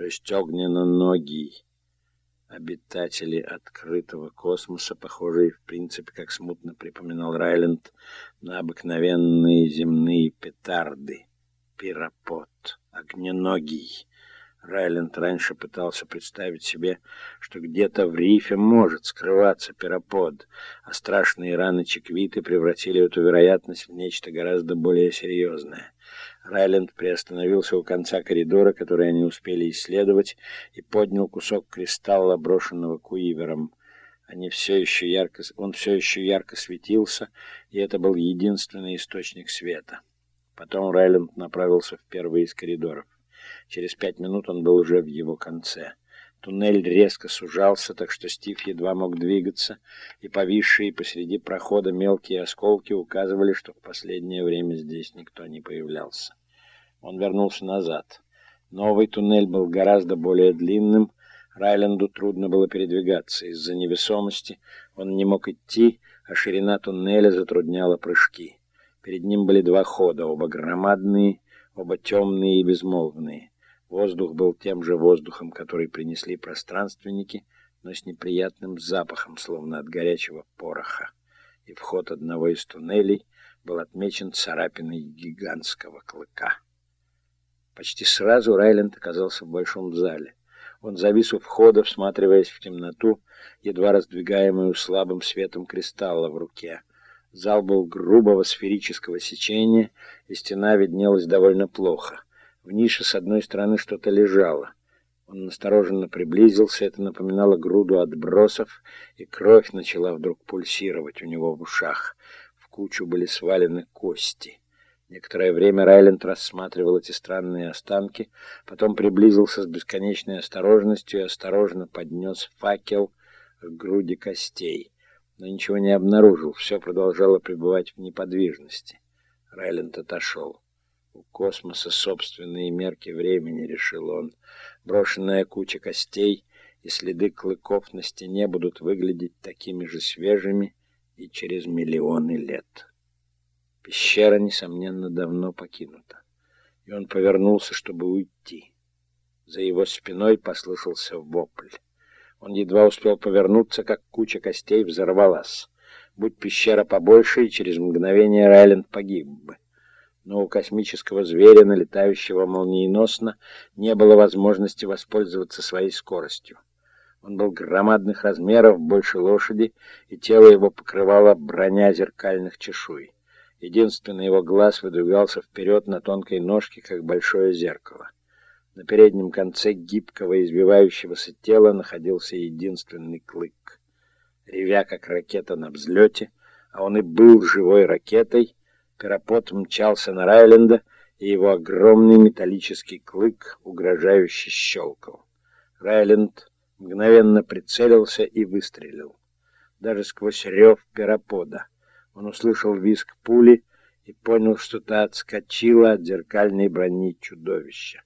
то есть огненно-ногий. Обитатели открытого космоса, похожие в принципе, как смутно припоминал Райленд, на обыкновенные земные петарды. Пиропот, огненогий. Райленд раньше пытался представить себе, что где-то в рифе может скрываться пиропод, а страшные раны Чеквиты превратили эту вероятность в нечто гораздо более серьезное. Райленд приостановился у конца коридора, который они успели исследовать, и поднял кусок кристалла, брошенного Куивером. Они все еще ярко, он все еще ярко светился, и это был единственный источник света. Потом Райленд направился в первый из коридоров. Через пять минут он был уже в его конце. Туннель резко сужался, так что Стив едва мог двигаться, и повисшие посреди прохода мелкие осколки указывали, что в последнее время здесь никто не появлялся. Он вернулся назад. Новый туннель был гораздо более длинным. Райленду трудно было передвигаться. Из-за невесомости он не мог идти, а ширина туннеля затрудняла прыжки. Перед ним были два хода, оба громадные, оба темные и безмолвные. Воздух был тем же воздухом, который принесли пространственники, но с неприятным запахом, словно от горячего пороха. И вход одного из туннелей был отмечен царапиной гигантского клыка. Почти сразу Райленд оказался в большом зале. Он завис у входа, всматриваясь в темноту, едва раздвигаемую слабым светом кристалла в руке. Зал был грубого сферического сечения, и стена виднелась довольно плохо. В нише с одной стороны что-то лежало. Он настороженно приблизился, это напоминало груду отбросов, и кровь начала вдруг пульсировать у него в ушах. В кучу были свалены кости. Некоторое время Райленд рассматривал эти странные останки, потом приблизился с бесконечной осторожностью и осторожно поднес факел к груди костей но ничего не обнаружил. Все продолжало пребывать в неподвижности. Райленд отошел. У космоса собственные мерки времени, решил он. Брошенная куча костей и следы клыков на стене будут выглядеть такими же свежими и через миллионы лет. Пещера, несомненно, давно покинута. И он повернулся, чтобы уйти. За его спиной послышался вопль. Он едва успел повернуться, как куча костей взорвалась. Будь пещера побольше, и через мгновение Райленд погиб бы. Но у космического зверя, налетающего молниеносно, не было возможности воспользоваться своей скоростью. Он был громадных размеров, больше лошади, и тело его покрывало броня зеркальных чешуй. Единственный его глаз выдвигался вперед на тонкой ножке, как большое зеркало. На переднем конце гибкого избивающегося тела находился единственный клык. Ревя, как ракета на взлете, а он и был живой ракетой, Пиропот мчался на Райленда, и его огромный металлический клык угрожающе щелкал. Райленд мгновенно прицелился и выстрелил. Даже сквозь рев пиропода он услышал визг пули и понял, что та отскочила от зеркальной брони чудовища.